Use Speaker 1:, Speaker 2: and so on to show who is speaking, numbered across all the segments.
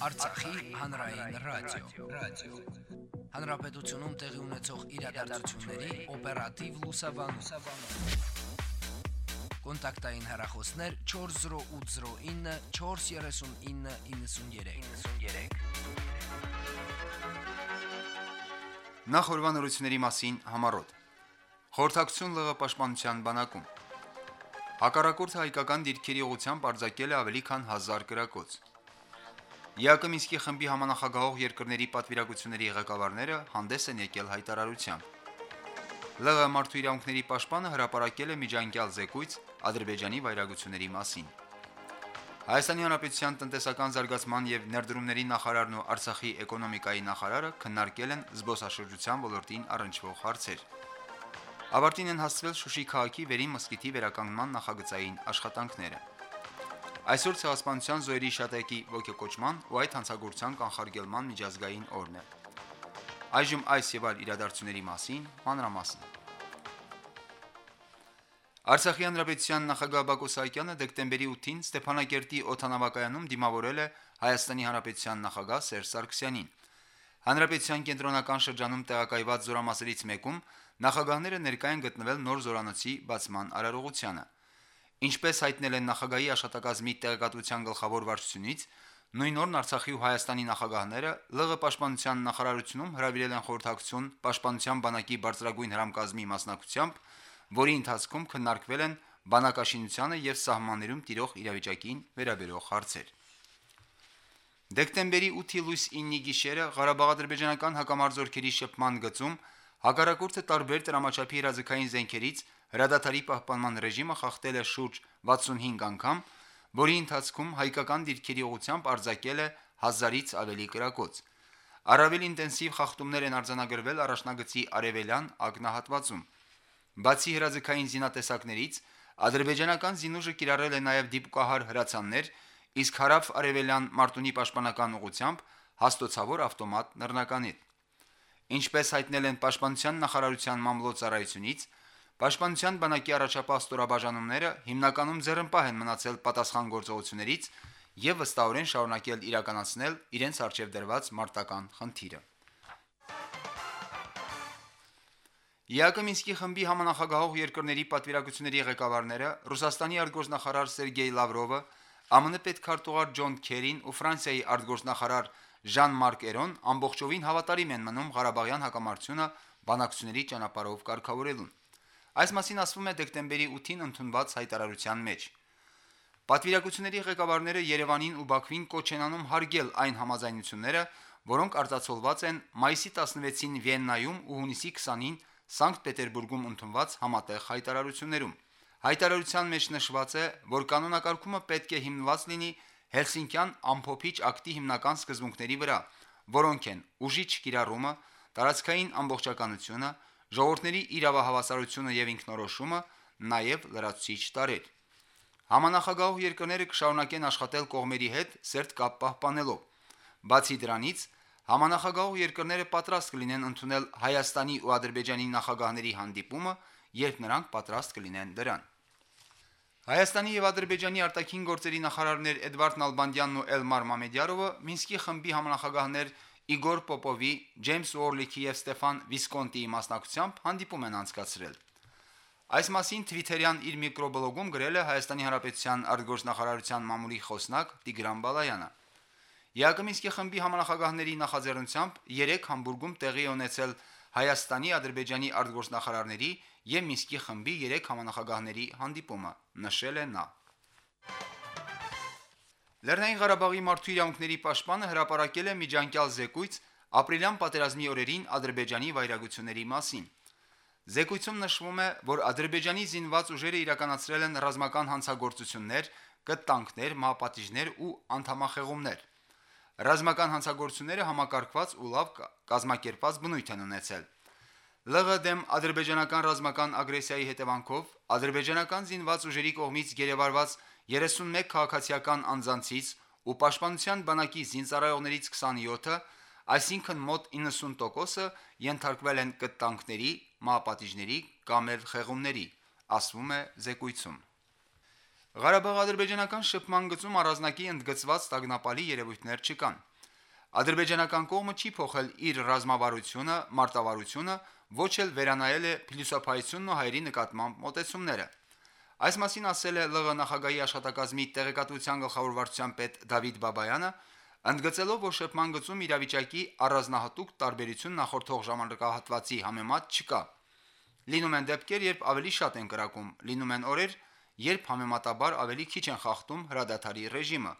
Speaker 1: Արցախի հանրային ռադիո, ռադիո։ Հանրապետությունում տեղի ունեցող իրադարձությունների օպերատիվ լուսաբանում։ Կոնտակտային հեռախոսներ 40809 43993։ 93։
Speaker 2: Նախ օրվանորությունների մասին համարոտ։ Խորհրդակցություն ԼՂ պաշտպանության բանակում։ Հակառակորդը հայկական դիրքերի ուղությամբ արձակել է ավելի քան 1000 գրակոց։ ԵԱԿ Մինսկի խմբի համանախագահող երկրների պատվիրակությունների ղեկավարները հանդես են եկել հայտարարությամբ։ ԼՂ մարդու իրավունքների պաշտպանը հրապարակել է միջանկյալ զեկույց Ադրբեջանի վայրագությունների մասին։ Հայաստանի Հանրապետության տնտեսական զարգացման եւ ներդրումների նախարարն ու Արցախի էկոնոմիկայի նախարարը քննարկել են զբոսաշրջության ոլորտին առնչվող հարցեր։ Ավարտին են հասցվել Շուշի քաղաքի Վերին մսկիթի վերականգնման նախագծային աշխատանքները։ Այսօր ցեղասպանության զոհերի շատեկի ողջակոչման ու այդ հանցագործության կանխարգելման միջազգային օրն է։ Այժմ այս եւ այլ իրադարձությունների մասին մանրամասն։ Արցախի հանրապետության նախագահ Բակո Սահակյանը դեկտեմբերի 8-ին Ստեփանակերտի օթանավակայանում դիմավորել է Հայաստանի հանրապետության նախագահ Սերժ Սարգսյանին։ Հանրապետության կենտրոնական շրջանում տեղակայված զորամասերից մեկում նախագահները ներկայ են գտնվել նոր զորանոցի բացման արարողությանը։ Ինչպես հայտնել են նախագահի աշտակազմի տեղեկատվության գլխավոր վարչությունից, նույն օրն Արցախի ու Հայաստանի նախագահները ԼՂ պաշտպանության նախարարությունում հրավիրել են խորհրդակցություն պաշտպանության բանակի բարձրագույն հրամկազմի մասնակցությամբ, որի ընթացքում քննարկվել են բանակաշինությանը եւ սահմաններում տիրող իրավիճակին վերաբերող հարցեր։ Դեկտեմբերի 8-ի լույս 9-ի գիշերը Ղարաբաղ-ադրբեջանական հակամարտությունների շփման գծում հակառակորդը տարբեր տրամաչափի հրաձգային զենքերից հրադադարի պահպանման ռեժիմը խախտել է շուրջ 65 անգամ, որի ընթացքում հայկական դիրքերի ուղությամբ արձակել է 1000-ից ավելի կրակոց։ Առավել ինտենսիվ խախտումներ են արձանագրվել առաջնագծի արևելյան ակնահատվածում։ Բացի հրաձգային զինատեսակներից, ադրբեջանական զինուժը կիրառել է նաև դիպուկահար հրացաններ, իսկ հարավ արևելյան Մարտունի պաշտպանական ուղությամբ հաստոցավոր ավտոմատ նռնականիտ։ Ինչպես հայտնել են Պաշտպանության նախարարության մամլոյցարայությունից, Պաշտպանության բանակի առաջապահ ստորաբաժանումները հիմնականում ձեռնպահ են մնացել պատասխան գործողություններից եւ վստահորեն շարունակել իրականացնել իրենց արժեվ դրված մարտական խնդիրը։ ԵԱԿ Մինսկի խմբի համանախագահող երկրների պատվիրակությունների ղեկավարները Ռուսաստանի արտգործնախարար Սերգեյ Լավրովը, ԱՄՆ պետքարտուղար Ջոն Քերին ու Ֆրանսիայի արտգործնախարար Ժան-Մարկ Էրոն ամբողջովին հավատարիմ են մնում Ղարաբաղյան հակամարտությունը բանակցությունների ճանապարհով կարգավորելուն։ Այս մասին ասվում է դեկտեմբերի 8-ին ընդունված հայտարարության մեջ։ Պատվիրակությունների ղեկավարները Երևանին ու Բաքվին կոչ են անում հարգել այն համաձայնությունները, որոնք արտացոլված են մայիսի 16-ին Վիեննայում ու հունիսի 20-ին Սանկտ Պետերբուրգում ընդունված համատեղ հայտարարություններում։ Հայտարարության մեջ նշված է, որ կանոնակարգումը պետք է հիմնված լինի Հելսինկյան ամփոփիչ ակտի հիմնական սկզբունքների վրա, որոնք են ուժի չկիրառումը, տարածքային ամբողջականությունը, ժողովրդների իրավահավասարությունը եւ ինքնորոշումը, նաեւ լրացուցիչ տարեր։ Համանախագահող երկրները կշարունակեն աշխատել կողմերի հետ սերտ կապ պահպանելով։ Բացի դրանից, Համանախագահող երկրները պատրաստ կլինեն ընդունել Հայաստանի ու Ադրբեջանի նախագահների հանդիպումը, երբ նրանք պատրաստ կլինեն դրան։ Հայաստանի եւ Ադրբեջանի արտաքին գործերի նախարարներ Էդվարդ Նալբանդյանն ու Էլմար Մամեդյարովը Մինսկի խմբի համանախագահներ Իգոր Պոպովի, Ջեյմս Ուորլիքի եւ Ստեֆան Վիսկոնտիի մասնակցությամբ հանդիպում են անցկացրել։ Այս մասին Twitter-յան իր միկրոբլոգում գրել է Հայաստանի Հանրապետության արտգործնախարարության մամուլի խոսնակ Տիգրան Բալայանը։ Յակոմինսկի խմբի համանախագահների նախաձեռնությամբ 3 Համբուրգում տեղի ունեցել Հայաստանի, Ադրբեջանի արտգործնախարարների եւ Մինսկի խմբի 3 համանախագահների հանդիպումը, նշել է նա։ Լեռնային Ղարաբաղի մարդու իրավունքների պաշտպանը հրապարակել է միջանկյալ զեկույց ապրիլյան պատերազմի օրերին Ադրբեջանի վայրագությունների մասին։ Զեկույցում նշվում է, որ Ադրբեջանի զինված ուժերը իրականացրել են ռազմական հանցագործություններ, կտանքներ, մահապատիժներ ու անդամախեղումներ։ Ռազմական հանցագործությունները համակարգված ու լավ կազմակերպված բնույթ են ունեցել։ ԼՂ դեմ ադրբեջանական ռազմական ագրեսիայի հետևանքով ադրբեջանական զինված ուժերի կողմից գերեվարված 31 քաղաքացիական անձանցից ու պաշտպանության բանակի զինծառայողներից 27-ը, այսինքն մոտ 90%-ը ենթարկվել են կտանքների, մահապատիժների կամ էլ խեղումների, ասվում է զեկույցում։ Ղարաբաղ-ադրբեջանական շփման գծում առանձնակի ընդգծված տագնապալի երևույթներ չկան։ Ադրբեջանական կողմը չի փոխել իր ռազմավարությունը, մարտավարությունը, ոչ էլ վերանայել է փիլիսոփայությունն ու հայերի նկատմամբ մոտեցումները։ Այս մասին ասել է ԼՂ նախագահի աշխատակազմի տեղեկատվության գլխավոր վարչության պետ Դավիթ Բաբայանը, ընդգծելով, որ շփման գծում իրավիճակի առանձնահատուկ տարբերություն նախորդող ժամանակահատվածի համեմատ չկա։ Լինում են դեպքեր, երբ ավելի շատ են կրակում, լինում են օրեր, երբ համեմատաբար ավելի քիչ են խախտում հրադադարի ռեժիմը։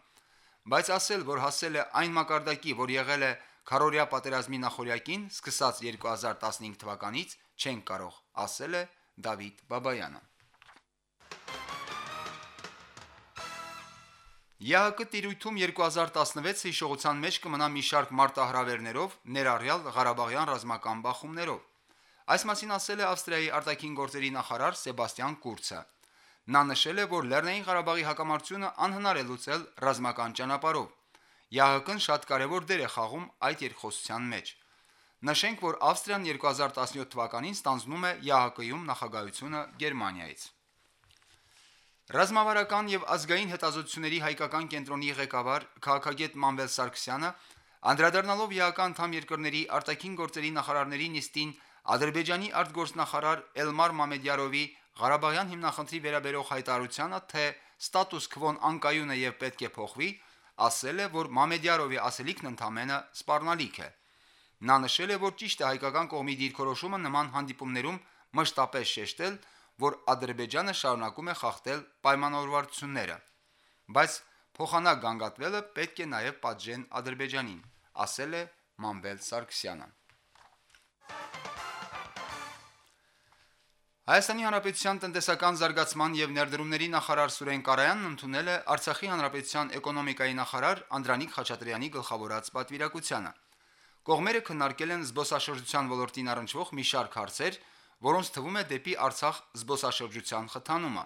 Speaker 2: Բայց ասել, որ հասել է այն մակարդակի, որ եղել է Քարորիա պատերազմի նախորյակին, սկսած 2015 թվականից, չեն կարող, ասել է Դավիթ Բաբայանը։ ԵԱԿ տիրույթում 2016 հիշողության մեջ կմնա մի շարք մարտահրավերներով, ներառյալ Ղարաբաղյան ռազմական բախումներով։ Այս մասին ասել է Ավստրիայի արտաքին գործերի նախարար Սեբաստիան Կուրցը։ Նա նշել է, որ Լեռնային Ղարաբաղի հակամարտությունը անհնար է լուծել ռազմական ճանապարհով։ ԵԱՀԿ-ն շատ կարևոր դեր է խաղում այդ երկխոսության մեջ։ Նշենք, որ Ավստրիան 2017 թվականին ստանձնում է ԵԱՀԿ-ում նախագահությունը Գերմանիայից։ Ռազմավարական եւ ազգային հետազոտությունների հայկական կենտրոնի ղեկավար քաղաքագետ Մանվել Սարգսյանը անդրադառնալով ԵԱՀԿ անդամ երկրների արտաքին գործերի նախարարների նիստին Ադրբեջանի արտգործնախարար Էլմար Մամեդյարովի Ղարաբաղյան հիմնախնդրի վերաբերող հայտարարությանը, թե ստատուս քվոն անկայուն է եւ պետք է փոխվի, ասել է, որ Մամեդյարովի ասելիքն ընդամենը սպառնալիք է։ Նա նշել է, որ ճիշտ է հայկական կողմի դիրքորոշումը նման հանդիպումներում մշտապես շեշտել, որ Ադրբեջանը շարունակում է խախտել պայմանավորվածությունները, բայց փոխանակ գանգատվելը պետք է նաև պատժեն Ադրբեջանին, ասել է Մանվել Սարգսյանը։ Հայաստանի Հանրապետության տնտեսական զարգացման եւ ներդրումների նախարար Սուրեն Կարայանն ընդունել է Արցախի Հանրապետության էկոնոմիկայի նախարար Անդրանիկ Խաչատրյանի գլխավորած պատվիրակությանը։ Կողմերը քննարկել են զբոսաշրջության ոլորտին առնչվող մի շարք հարցեր, որոնց թվում է դեպի Արցախ զբոսաշրջության խթանումը։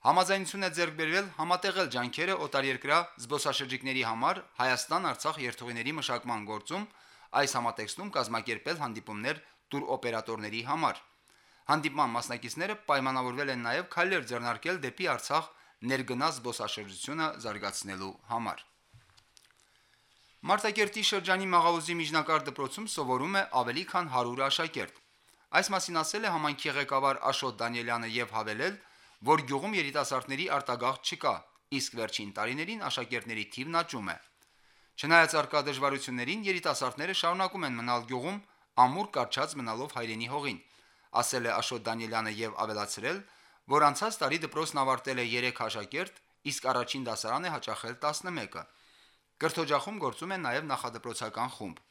Speaker 2: Համաձայնություն է ձեռք բերվել համատեղել ջանքերը օտարերկրա զբոսաշրջիկների համար Հայաստան-Արցախ երթուղիների մշակման գործում, այս համատեքստում կազմակերպել հանդիպումներ տուրօպերատորների համար։ Հանդիպման մասնակիցները պայմանավորվել են նաև քայլեր ձեռնարկել դեպի Արցախ ներգնաց զբոսաշրջությունը զարգացնելու համար։ Մարտակերտի շրջանի Մաղավուզի միջնակարգ դպրոցում սովորում է ավելի քան 100 աշակերտ։ Այս մասին ասել է համայնքի ղեկավար Աշոտ Դանիելյանը եւ հավելել, որ գյուղում երիտասարդների արտագաղթ չկա, իսկ վերջին տարիներին աշակերտների թիվն աճում է։ Չնայած արկա դժվարություններին երիտասարդները շարունակում են մնալ գյուղում ամուր կարճած մնալով հայրենի հողին ասել է Աշոտ Դանիելյանը եւ ավելացրել, որ անցած տարի դպրոցն ավարտել է 3 աշակերտ, իսկ առաջին դասարան է հաճախել 11-ը։ Կրթօջախում գործում է նաեւ նախադպրոցական խումբ։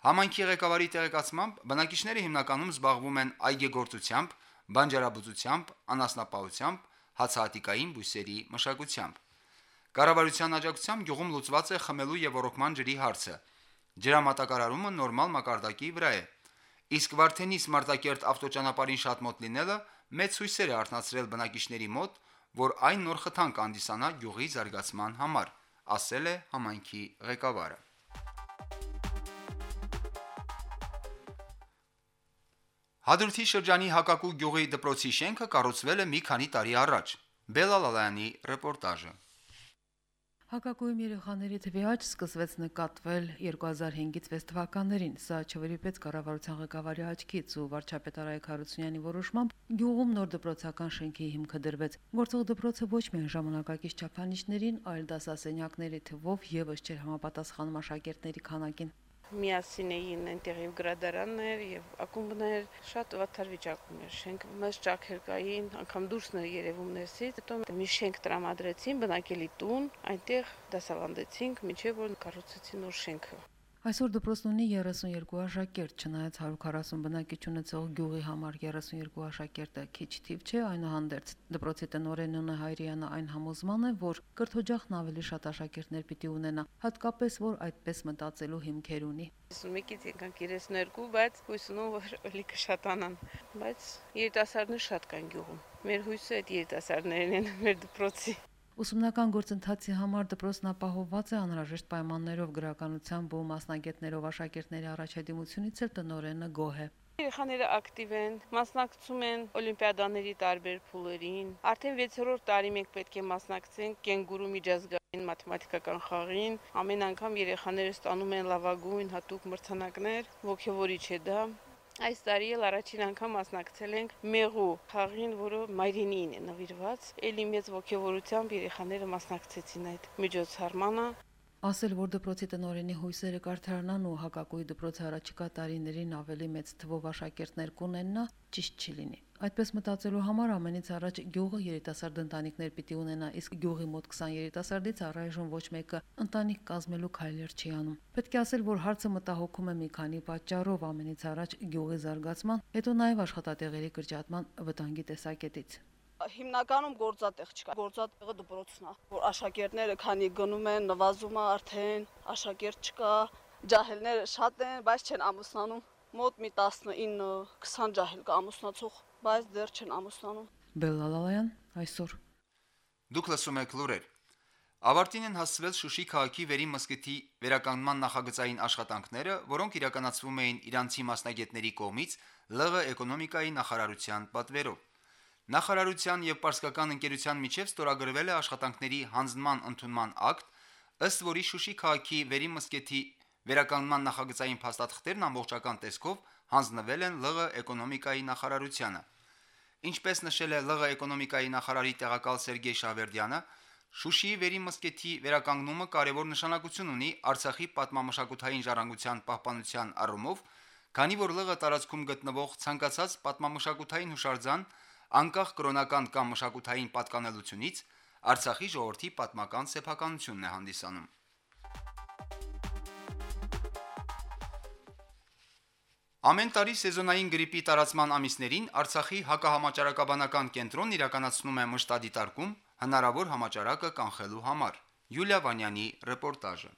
Speaker 2: Համանքի ղեկավարի տեղեկացմամբ բնակիչները հիմնականում զբաղվում են այգեգործությամբ, բանջարաբուծությամբ, անասնապահությամբ, հացահատիկային բույսերի մշակությամբ։ Կառավարության աջակցությամբ գյուղում լուծված է խմելու եւ ոռոգման ջրի հարցը։ Ջրամատակարարումը նորմալ մակարդակի վրա է։ Իսկ Վարդենիս Մարտակերտ ավտոճանապարհին շատ մոտ լինելը մեծ հույսեր է արտնացրել բնակիչների մոտ, որ այն նոր խթան կանդիսանա յուղի զարգացման համար, ասել է համայնքի ղեկավարը։ Հադրութի շրջանի Հակակու գյուղի դպրոցի շենքը կառուցվել է մի քանի տարի առաջ։ Բելալալյանի ռեպորտաժը։
Speaker 3: Հակակույմ երեխաների թվի աճ սկսվեց նկատվել 2005-ից 6 թվականներին։ Սա չվերիպեց կառավարության ղեկավարի աչքից ու վարչապետ Արայք Հարությունյանի որոշմամբ գյուղում նոր դպրոցական շենքի հիմքը դրվեց։ Գործող դպրոցը ոչ միայն ժամանակակից չափանիշներին, այլ դասասենյակների թվով եւս չէր համապատասխանում աշակերտների քանակին
Speaker 4: միասին էին այնտեղ եւ գրադարաններ եւ ակումբներ շատ վատար վիճակում էր շենք մեծ ճաքեր կային անգամ դուրսն էր երևում ներսից հետո մի շենք տրամադրեցին բնակելի տուն այնտեղ դասավանդեցինք միջև որ կառուցեցին նոր շենքը
Speaker 3: Այսօր դպրոցն ունի 32 աշակերտ, չնայած 140 բնակիչ ունեցող գյուղի համար 32 աշակերտը քիչ թիվ չէ, այնուհանդերձ դպրոցի տնօրենն Հայրյանը այն համոզման է, որ կրթօջախն ավելի շատ աշակերտներ պիտի ունենա, հատկապես որ այդպես մտածելու հիմքեր ունի։
Speaker 4: 51-ից եկան 32, բայց հույս ունեմ, որ ելի կշատանան, բայց երիտասարդներ շատ կան գյուղում։ Մեր հույսը այդ երիտասարդներն են մեր դպրոցի։
Speaker 3: Ուսումնական գործընթացի համար դպրոցն ապահովված է անհրաժեշտ պայմաններով գրականությամբ ու մասնագետներով աշակերտների առաջադիմությունից էլ տնորենը գոհ է։
Speaker 4: Երեխաները ակտիվ են, մասնակցում են օլիմպիադաների տարբեր փուլերին։ Արդեն 6-րդ տարի մենք պետք է մասնակցենք կենգուրու միջազգային մաթեմատիկական խաղին։ Ամեն անգամ երեխաները ստանում են լավագույն հատուկ մրցանակներ, ողջավորիչ է դա։ Այս տարի էլ առաջին անգամ մասնակցել ենք մեղու խաղին, որը մայրենին է նվիրված։ Էլի մեծ ողջավորությամբ երեխաները մասնակցեցին այդ միջոցառմանը։
Speaker 3: Ասել, որ դպրոցի տնօրենի հույսերը կարդարանան ու հակակույի դպրոցի առաջիկա տարիներին ավելի մեծ թվով աշակերտներ կունենա, ճիշտ չի լինի։ Այդպես մտածելու համար ամենից առաջ գյուղը երիտասարդ ընտանիքներ պիտի ունենա, իսկ գյուղի մոտ 20 երիտասարդից առայժմ ոչ մեկը ընտանիք կազմելու քայլեր չի անում։ Պետք է ասել, որ հարցը մտահոգում է մի քանի պատճառով ամենից առաջ գյուղի զարգացման, հետո նաև աշխատատեղերի կրճատման վտանգի տեսակետից
Speaker 5: հիմնականում գործատեղ չկա։ Գործատեղը դպրոցն է, որ աշակերտները քանի գնում են, նվազում է արդեն, աշակերտ չկա, ջահելները շատ են, բայց չեն ամուսնանում։ Մոտ մի 19-20 ջահել կա ամուսնացող, բայց դեռ չեն ամուսնանում։
Speaker 3: Բելլալալայան այսօր
Speaker 2: Դուք լսում եք լուրեր։ Ավարտին են հասցվել Շուշի քաղաքի Վերի մսկիթի վերականգնման նախագծային աշխատանքները, որոնք իրականացվում էին իրանցի մասնագետների կողմից ԼՂ էկոնոմիկայի նախարարության պատվերով։ Նախարարության եւ Պարսկական ընկերության միջև ստորագրվել է աշխատանքների հանձնման ընդունման ակտ, ըստ որի Շուշի քաղաքի Վերի մսկեթի վերականգնման նախագծային փաստաթղթերն ամբողջական տեսքով հանձնվել են ԼՂ էկոնոմիկայի նախարարությանը։ Ինչպես նշել է ԼՂ էկոնոմիկայի նախարարի տեղակալ Սերգեյ Շավերդյանը, Շուշիի Վերի մսկեթի վերականգնումը կարևոր նշանակություն ունի Արցախի պատմամշակութային ժառանգության պահպանության առումով, քանի որ ԼՂ տարածքում գտնվող ցանկացած պատմամշակութային հուշարձան անկախ կրոնական կամ մշակութային պատկանելությունից Արցախի ժողովրդի պատմական սեփականությունն է հանդիսանում։ Ամեն տարի սեզոնային գրիպի տարածման ամիսներին Արցախի հակահամաճարակաբանական կենտրոնն իրականացնում է մշտադիտարկում հնարավոր համաճարակը կանխելու համար։ Յուլիա Վանյանի ռեպորտաժը։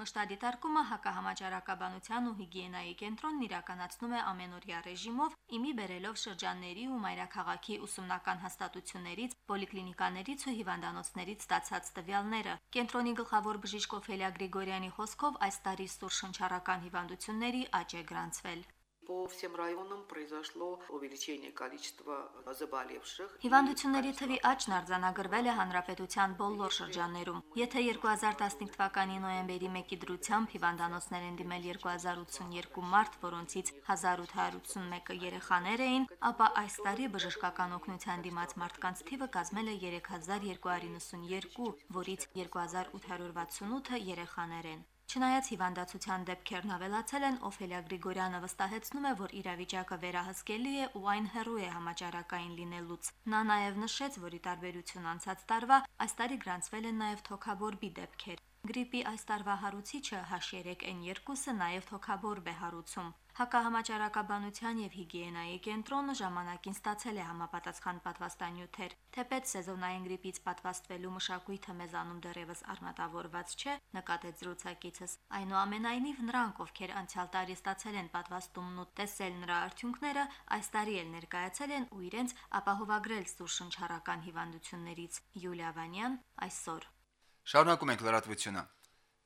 Speaker 6: Մշտադիտարկումը հակահամաճարակաբանության ու հիգիենայի կենտրոնն իրականացնում է ամենօրյա ռեժիմով, իմի բերելով շրջանների ու մայրաքաղաքի ուսումնական հաստատություններից, պոլիկլինիկաներից ու հիվանդանոցներից ստացած տվյալները։ Կենտրոնի գլխավոր բժիշկ Օֆելիա Գրիգորյանի խոսքով այս տարի սուր շնչառական հիվանդությունների աճ է գրանցվել։
Speaker 7: По всем районам произошло увеличение количества заболевших.
Speaker 6: Հիվանդությունների թվի աճն արձանագրվել է հանրապետության բոլոր շրջաններում։ Եթե 2015 թվականի նոյեմբերի 1-ի դրությամբ հիվանդանոցներ են դիմել 2082 մարդ, որոնցից 1881-ը երեխաներ էին, ապա այս տարի բժշկական օգնության դիմաց մարդկանց թիվը կազմել է 3292, որից 2868-ը երեխաներ են։ Չնայած հիվանդացության դեպքերն ավելացել են, Օֆելիա Գրիգորյանը վստահեցնում է, որ իրավիճակը վերահսկելի է ու այն հեռու է համաճարակային լինելուց։ Նա նաև նշեց, որ ի տարբերություն անցած տարվա, այս տարի գրանցվել են նաև թոքաբորբի դեպքեր։ Գրիպի այս տարվա հարուցիչը H3N2-ը նաև թոքաբորբ է հարուցում։ Հակահամաճարակաբանության եւ հիգիենայի կենտրոնը ժամանակին ստացել է համապատասխան պատվաստանյութեր։ Թեպետ սեզոնային գրիպից պատվաստվելու մշակույթը մեզանում դեռևս առնատավորված չէ, նկատեց զրուցակիցս։ Այնուամենայնիվ նրանք, ովքեր անցյալ տարի ստացել են պատվաստումն ու տեսել նրա արդյունքները, այս տարի էլ ներկայացել են ու իրենց ապահովագրել սուր շնչառական հիվանդություններից։ Յուլիա Վանյան այսօր
Speaker 2: Շարունակում ենք լրատվությունը։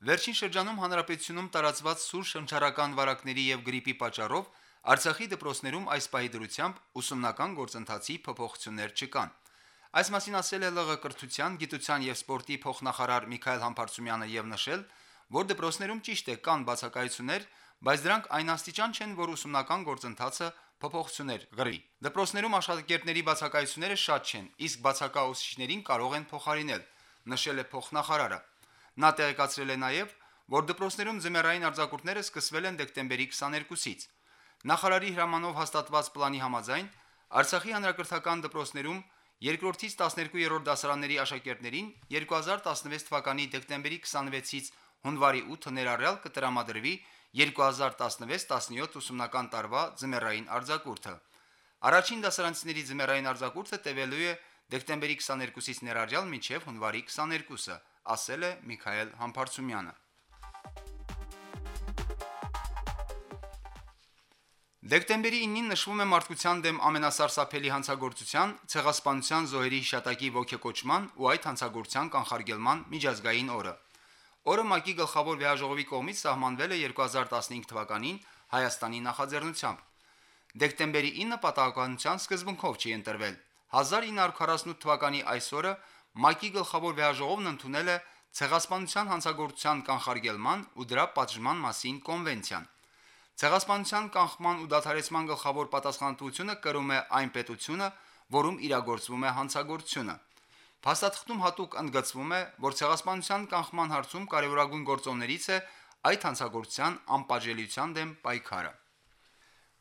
Speaker 2: Վերջին շրջանում հանրապետությունում տարածված սուր շնչառական վարակների եւ գրիպի պատճառով Արցախի դպրոցներում այս պահի դրությամբ ուսումնական գործընթացի փոփոխություններ չկան։ Այս մասին ասել է ԼՂ կրթության, գիտության եւ սպորտի փոխնախարար Միքայել Համբարձումյանը եւ նշել, որ դպրոցներում ճիշտ է կան բացակայություններ, բայց դրանք այն աստիճան չեն, որ ուսումնական գործընթացը փոփոխություններ գրի։ Դպրոցներում աշխատակերտների բացակայությունները շատ չեն, իսկ բացակա ուսուցիչներին կարող են փոխարինել, նշել է փոխնախարարը։ Նա տեղեկացրել է նաև, որ դպրոցներում ձմեռային արձակուրդները սկսվել են դեկտեմբերի 22-ից։ Նախարարի հրամանով հաստատված պլանի համաձայն Արցախի հանրակրթական դպրոցներում երկրորդից 12-րդ դասարանների աշակերտներին 2016 թվականի դեկտեմբերի 26-ից հունվարի 8-ը ներառյալ կտրամադրվի 2016-17 ուսումնական տարվա ձմեռային արձակուրդը։ Առաջին դասարանցիների ձմեռային արձակուրդը տևելու է դեկտեմբերի 22-ից ներառյալ մինչև հունվարի 22-ը ասել է Միքայել Համբարձումյանը։ Դեկտեմբերի 9-ին նշվում է մարդկության դեմ ամենասարսափելի հանցագործության, ցեղասպանության զոհերի հիշատակի ողջակոչման ու այդ հանցագործության կանխարգելման միջազգային օրը։ Օրը ՄԱԿ-ի գլխավոր վեհաժողովի կողմից սահմանվել է 2015 թվականին Հայաստանի նախաձեռնությամբ։ դեկտեմբերի 9 պատահականության սկզբունքով չի ընտրվել։ 1948 թվականի այսօրը ՄԱԿ-ի գլխավոր վեհաժողովն ընդունել է ցեղասպանության հանցագործության կանխարգելման ու դրա պատժման մասին կոնվենցիան։ Ցեղասպանության կանխման ու դադարեցման գլխավոր պատասխանատվությունը կրում է այն պետությունը, որում իրագործվում է հանցագործությունը։ Փաստաթղթում հատուկ ընդգծվում է, որ ցեղասպանության կանխման հարցում կարևորագույն գործոններից է այդ հանցագործության անպատժելիության դեմ պայքարը։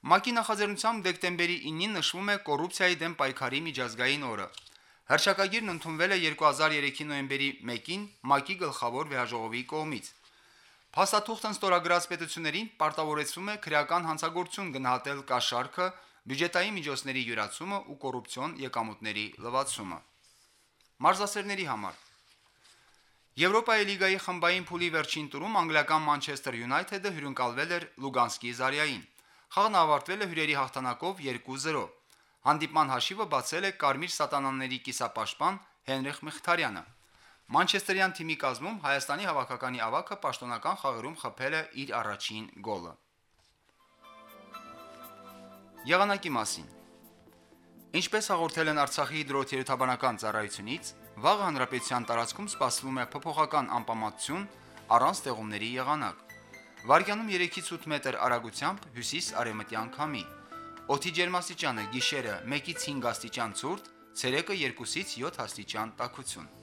Speaker 2: ՄԱԿ-ի նախաձեռնությամբ դեկտեմբերի 9-ին նշվում է կոռուպցիայի դեմ պայքարի միջազգային օրը։ Հրճակագիրն ընդունվել է 2003-ի նոյեմբերի 1-ին ՄԱԿ-ի գլխավոր վեհաժողովի կողմից։ Փաստաթուղթն ստորագրած պետություններին պարտավորեցում է քրեական հանցագործություն գնահատել կաշառքը, բյուջետային միջոցների յուրացումը ու կոռուպցիոն եկամուտների լվացումը։ Մարզասերների համար Եվրոպայի լիգայի խմբային փուլի վերջին տուրում անգլիական Մանչեսթեր Յունայթեդը հյուրընկալվել էր Լուգանսկի Զարյային։ Խաղն ավարտվել է հյուրերի հաղթանակով 2-0։ Հանդիպման հաշիվը բացել է Կարմիր Սատանաների կիսապաշտպան Հենրիխ Մխիթարյանը։ Մանչեսթերյան թիմի կազմում Հայաստանի հավաքականի ավակը պաշտոնական խաղերում խփել է իր առաջին գոլը։ Եղանակի մասին. Ինչպես հաղորդել են Արցախի հիդրոթերապևտաբանական ծառայությունից, վաղ հանրապետության տարածքում սպասվում է փոփոխական անպամատություն առանց ձեղումների եղանակ։ Վարկյանում 3-ից 8 մետր արագությամբ հյուսիս-արևմտյան քամի։ Օդի ջերմաստիճանը՝ գիշերը 1-ից 5 աստիճան ցուրտ, ցերեկը 2-ից 7 աստիճան տաքություն։